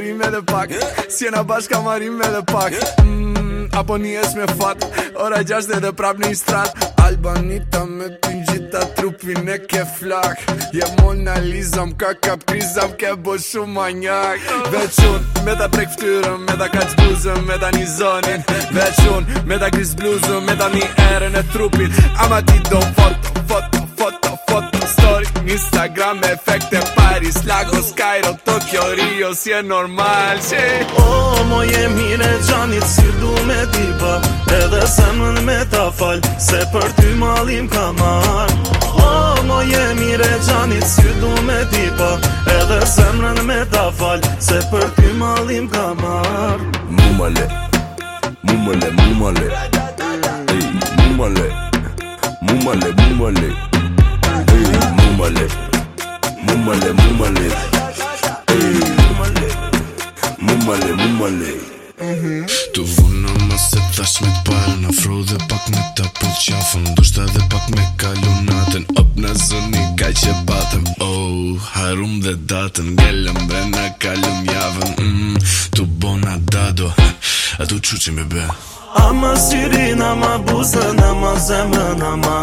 rrim dhe pak Si jena bashka ma rrim edhe pak mm, Apo një es me fat Ora gjasht dhe prap një strat Albanita me pin gjitha trupin e ke flak Je Mona Lisa më ka kap ke bo shumë manjak Vequn me ta prek ftyrën me ta kaq bluzën me ta një zonin Vequn me ta kriz bluzën me ta një erën e trupin Ama ti do foto, foto, foto, foto, story Instagram efekte pa Paris, Lagos, Cairo, Tokyo, Rio, si e normal, që O, oh, jemi gjanit, si du me t'i Edhe se më në me ta fal, se për ty malim ka mar O, oh, mo jemi në gjanit, si du me t'i Edhe se më në me ta fal, se për ty malim ka mar Mumale, mumale, mumale Mumale, mumale, mumale Mumale, mumale, mumale Mumale, mumale Mumale, mumale Tu vunë më se thash me parë Në fru dhe pak me të pull qafën Dushta dhe pak me kalunatën Op në zoni kaj që patëm Oh, harum dhe datën Gjellëm dhe në kalum javën mm, Tu bona dado A tu që që me be Ama syrin, ama buzën, ama zemën, ama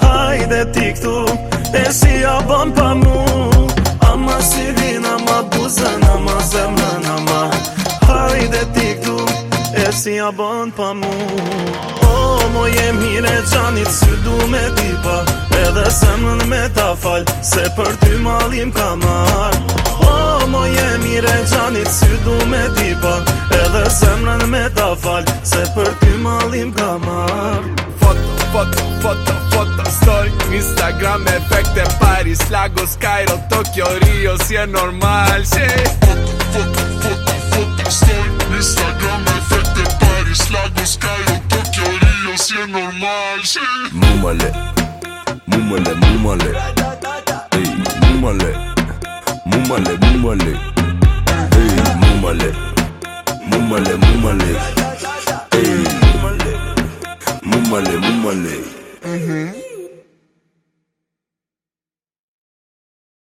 Hajde ti këtu E si a pa mund sirina ma buzëna ma ama ma Hajde ti këtu e si a bën pa mu O moje mire qanit sy du me tipa Edhe zemrën me ta fal se për ty malim ka mar O moje mire qanit sy du me tipa Edhe zemrën me ta fal se për ty malim ka mar fuck, fuck, fuck Instagram story, Instagram, paris Paris, Lagos, Cairo, Tokio, Río, si es normal, sí. Foto, story, Instagram, efecte, Paris, Lagos, Cairo, Tokio, Río, si es normal, sí. Múmale, múmale, múmale. Ey, múmale, múmale, múmale. Ey, múmale, múmale, múmale. Ey, múmale, múmale. Mm-hmm.